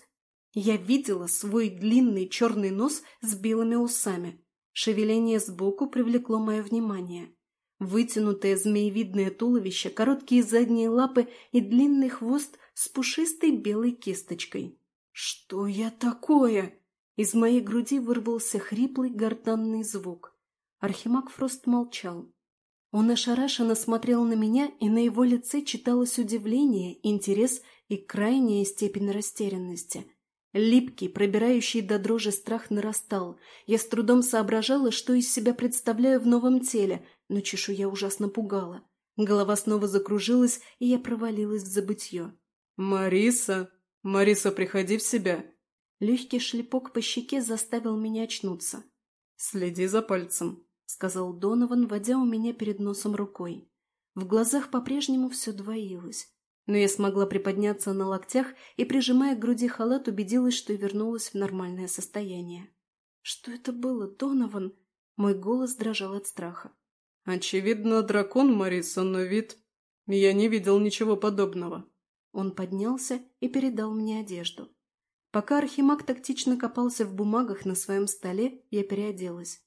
[SPEAKER 1] Я видела свой длинный черный нос с белыми усами. Шевеление сбоку привлекло мое внимание. Вытянутое змеевидное туловище, короткие задние лапы и длинный хвост с пушистой белой кисточкой. «Что я такое?» Из моей груди вырвался хриплый гортанный звук. Архимаг Фрост молчал. Он ошарашенно смотрел на меня, и на его лице читалось удивление, интерес и крайняя степень растерянности. Липкий, пробирающий до дрожи страх нарастал. Я с трудом соображала, что из себя представляю в новом теле, но чешуя ужасно пугала. Голова снова закружилась, и я провалилась в забытье.
[SPEAKER 2] «Мариса! Мариса, приходи в себя!»
[SPEAKER 1] Легкий шлепок по щеке заставил меня очнуться.
[SPEAKER 2] «Следи за пальцем», — сказал
[SPEAKER 1] Донован, водя у меня перед носом рукой. В глазах по-прежнему все двоилось. Но я смогла приподняться на локтях и, прижимая к груди халат, убедилась, что вернулась в нормальное состояние. «Что это было, Донован?» Мой голос дрожал от страха.
[SPEAKER 2] «Очевидно, дракон, Мариса, но вид... Я не видел ничего подобного».
[SPEAKER 1] Он поднялся и передал мне одежду. Пока Архимаг тактично копался в бумагах на своем столе, я переоделась.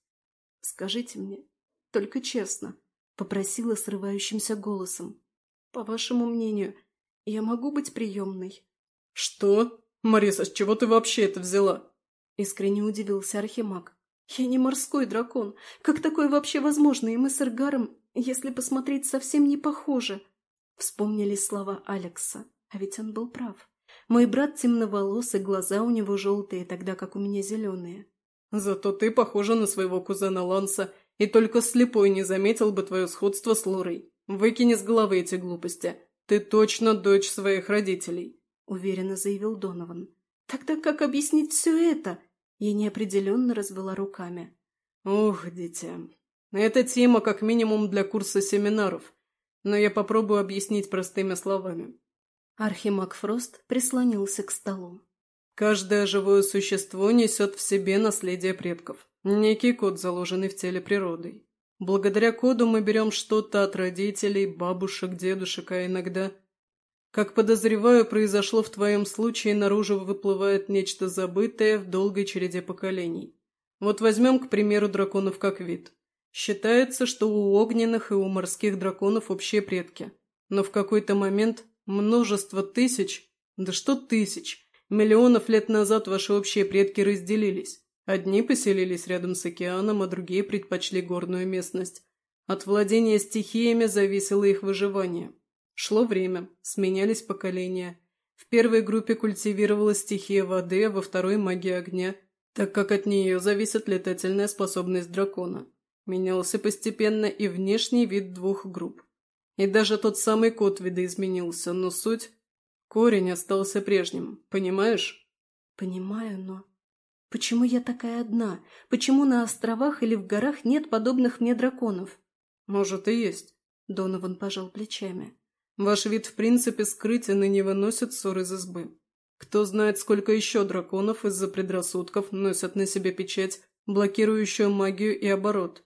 [SPEAKER 1] «Скажите мне, только честно», — попросила срывающимся голосом. «По вашему мнению, я могу быть приемной?»
[SPEAKER 2] «Что? Мариса, с чего ты вообще это взяла?»
[SPEAKER 1] Искренне удивился Архимаг. «Я не морской дракон. Как такое вообще возможно? И мы с Эргаром, если посмотреть, совсем не похожи». Вспомнили слова Алекса, а ведь он был прав. Мой брат темноволосый, глаза у него желтые, тогда как у меня зеленые.
[SPEAKER 2] Зато ты похожа на своего кузена Ланса, и только слепой не заметил бы твое сходство с Лорой. Выкини с головы эти глупости. Ты точно дочь своих родителей», —
[SPEAKER 1] уверенно заявил Донован. «Тогда как объяснить все это?» Я неопределенно развела руками.
[SPEAKER 2] «Ух, дитя, это тема как минимум для курса семинаров, но я попробую объяснить простыми словами.
[SPEAKER 1] Архимаг Фрост прислонился к столу.
[SPEAKER 2] Каждое живое существо несет в себе наследие предков. Некий код, заложенный в теле природой. Благодаря коду мы берем что-то от родителей, бабушек, дедушек, а иногда... Как подозреваю, произошло в твоем случае, наружу выплывает нечто забытое в долгой череде поколений. Вот возьмем, к примеру, драконов как вид. Считается, что у огненных и у морских драконов общие предки. Но в какой-то момент Множество тысяч, да что тысяч, миллионов лет назад ваши общие предки разделились. Одни поселились рядом с океаном, а другие предпочли горную местность. От владения стихиями зависело их выживание. Шло время, сменялись поколения. В первой группе культивировалась стихия воды, а во второй – магия огня, так как от нее зависит летательная способность дракона. Менялся постепенно и внешний вид двух групп. И даже тот самый код видоизменился, но суть... Корень остался прежним, понимаешь?
[SPEAKER 1] Понимаю, но... Почему я такая одна? Почему на островах или в горах нет подобных мне драконов?
[SPEAKER 2] Может, и есть.
[SPEAKER 1] Донован пожал плечами.
[SPEAKER 2] Ваш вид в принципе скрытен и не выносит ссор из избы. Кто знает, сколько еще драконов из-за предрассудков носят на себе печать, блокирующую магию и оборот.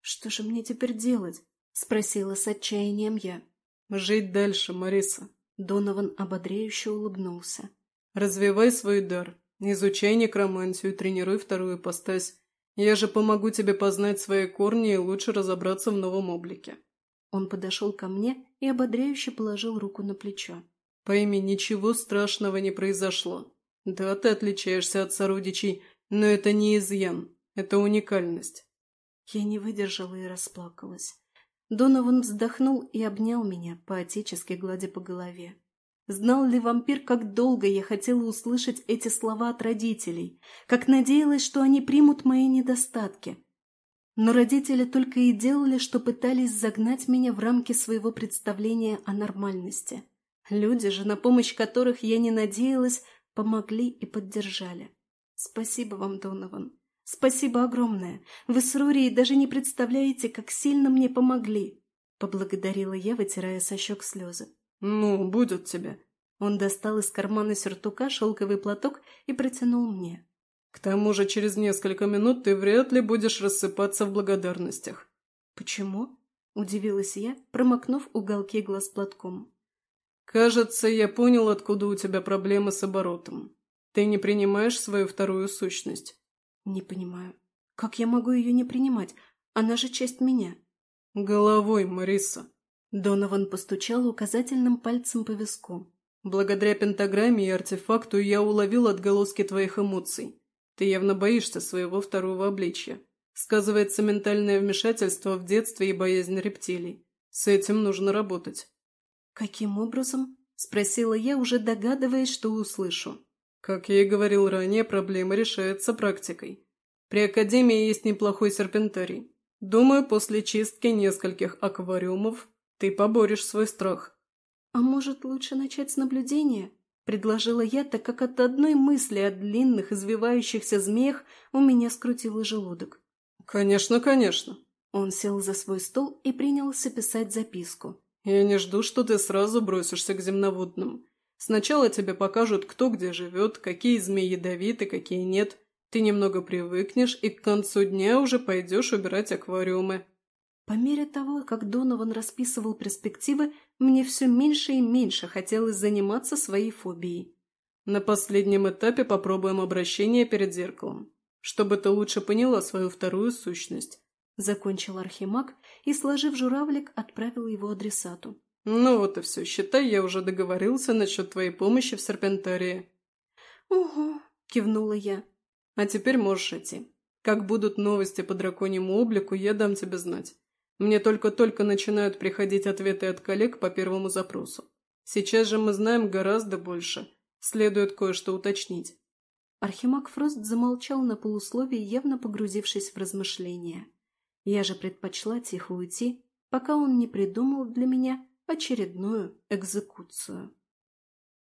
[SPEAKER 1] Что же мне теперь делать? — спросила с отчаянием я.
[SPEAKER 2] «Жить дальше, Мариса».
[SPEAKER 1] Донован ободряюще улыбнулся.
[SPEAKER 2] «Развивай свой дар. Изучай некромантию, тренируй вторую постась. Я же помогу тебе познать свои корни и лучше разобраться в новом облике».
[SPEAKER 1] Он подошел ко мне и ободряюще положил руку на плечо.
[SPEAKER 2] «Пойми, ничего страшного не произошло. Да, ты отличаешься от сородичей, но это не изъян, это уникальность».
[SPEAKER 1] Я не выдержала и расплакалась. Донован вздохнул и обнял меня, поотечески гладя по голове. Знал ли вампир, как долго я хотела услышать эти слова от родителей, как надеялась, что они примут мои недостатки. Но родители только и делали, что пытались загнать меня в рамки своего представления о нормальности. Люди же, на помощь которых я не надеялась, помогли и поддержали. Спасибо вам, Донован. «Спасибо огромное. Вы с Рори даже не представляете, как сильно мне помогли!» Поблагодарила я, вытирая со щек слезы.
[SPEAKER 2] «Ну, будет тебе!»
[SPEAKER 1] Он достал из кармана сюртука шелковый платок и протянул мне.
[SPEAKER 2] К тому же через несколько минут ты вряд ли будешь рассыпаться в благодарностях.
[SPEAKER 1] Почему? Удивилась я, промокнув уголки глаз платком.
[SPEAKER 2] Кажется, я понял, откуда у тебя проблемы с оборотом. Ты не принимаешь свою вторую сущность.
[SPEAKER 1] Не понимаю. Как я могу ее не принимать? Она же часть меня.
[SPEAKER 2] Головой, Мариса.
[SPEAKER 1] Донован постучал указательным пальцем по виску.
[SPEAKER 2] Благодаря пентаграмме и артефакту я уловил отголоски твоих эмоций. Ты явно боишься своего второго обличья. Сказывается ментальное вмешательство в детстве и боязнь рептилий. С этим нужно работать.
[SPEAKER 1] «Каким образом?» – спросила я, уже догадываясь, что услышу.
[SPEAKER 2] Как я и говорил ранее, проблема решается практикой. При Академии есть неплохой серпентарий. Думаю, после чистки нескольких аквариумов ты поборешь свой страх.
[SPEAKER 1] «А может, лучше начать с наблюдения?» – предложила я, так как от одной мысли о длинных, извивающихся змеях у меня скрутило желудок.
[SPEAKER 2] «Конечно, конечно».
[SPEAKER 1] Он сел за свой стол и принялся писать записку.
[SPEAKER 2] «Я не жду, что ты сразу бросишься к земноводным. Сначала тебе покажут, кто где живет, какие змеи ядовиты, какие нет. Ты немного привыкнешь, и к концу дня уже пойдешь убирать аквариумы.
[SPEAKER 1] По мере того, как Донован расписывал перспективы, мне все меньше и меньше хотелось заниматься своей фобией.
[SPEAKER 2] На последнем этапе попробуем обращение перед зеркалом, чтобы ты лучше поняла свою вторую сущность.
[SPEAKER 1] Закончил Архимаг и, сложив журавлик, отправил его адресату.
[SPEAKER 2] Ну вот и все, считай, я уже договорился насчет твоей помощи в серпентарии.
[SPEAKER 1] Угу, кивнула я.
[SPEAKER 2] А теперь можешь идти. Как будут новости по драконьему облику, я дам тебе знать. Мне только-только начинают приходить ответы от коллег по первому запросу. Сейчас же мы знаем гораздо больше. Следует кое-что уточнить.
[SPEAKER 1] Архимаг Фрост замолчал на полусловие, явно погрузившись в размышления. Я же предпочла тихо уйти, пока он не придумал для меня очередную экзекуцию.